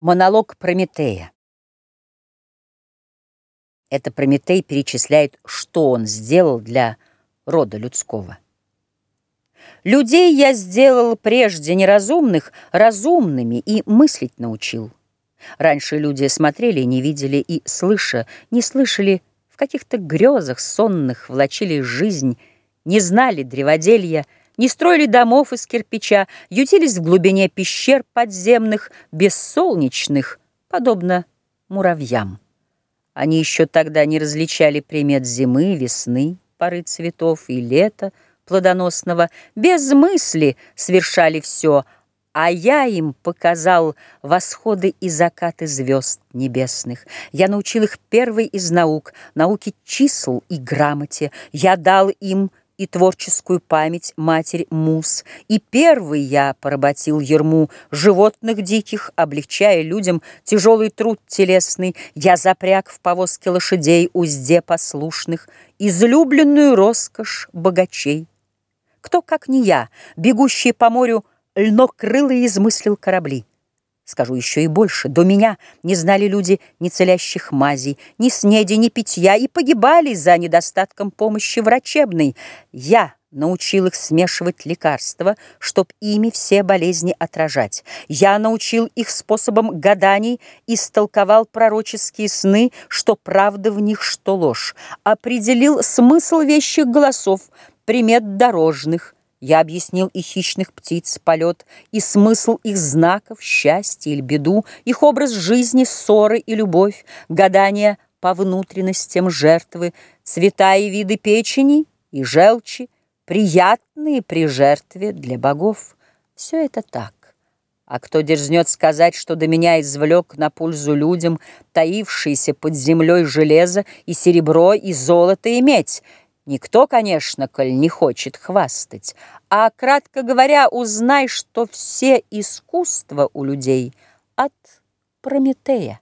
Монолог Прометея. Это Прометей перечисляет, что он сделал для рода людского. Людей я сделал прежде неразумных разумными и мыслить научил. Раньше люди смотрели, не видели и, слыша, не слышали, в каких-то грезах сонных влачили жизнь, не знали древоделья, не строили домов из кирпича, ютились в глубине пещер подземных, бессолнечных, подобно муравьям. Они еще тогда не различали примет зимы, весны, поры цветов и лета плодоносного, без мысли совершали все, а я им показал восходы и закаты звезд небесных. Я научил их первой из наук, науки чисел и грамоте. Я дал им и творческую память матерь Мус. И первый я поработил ерму животных диких, облегчая людям тяжелый труд телесный. Я запряг в повозке лошадей узде послушных, излюбленную роскошь богачей. Кто, как не я, бегущий по морю, льнокрылый измыслил корабли. Скажу еще и больше. До меня не знали люди ни целящих мазей, ни снеди, ни питья, и погибали за недостатком помощи врачебной. Я научил их смешивать лекарства, чтоб ими все болезни отражать. Я научил их способом гаданий, истолковал пророческие сны, что правда в них, что ложь. Определил смысл вещих голосов, примет дорожных, я объяснил и хищных птиц полет, и смысл их знаков, счастье или беду, их образ жизни, ссоры и любовь, гадания по внутренностям жертвы, цвета и виды печени и желчи, приятные при жертве для богов. Все это так. А кто дерзнет сказать, что до меня извлек на пользу людям таившиеся под землей железо и серебро и золото и медь, Никто, конечно, коль не хочет хвастать, а, кратко говоря, узнай, что все искусства у людей от Прометея.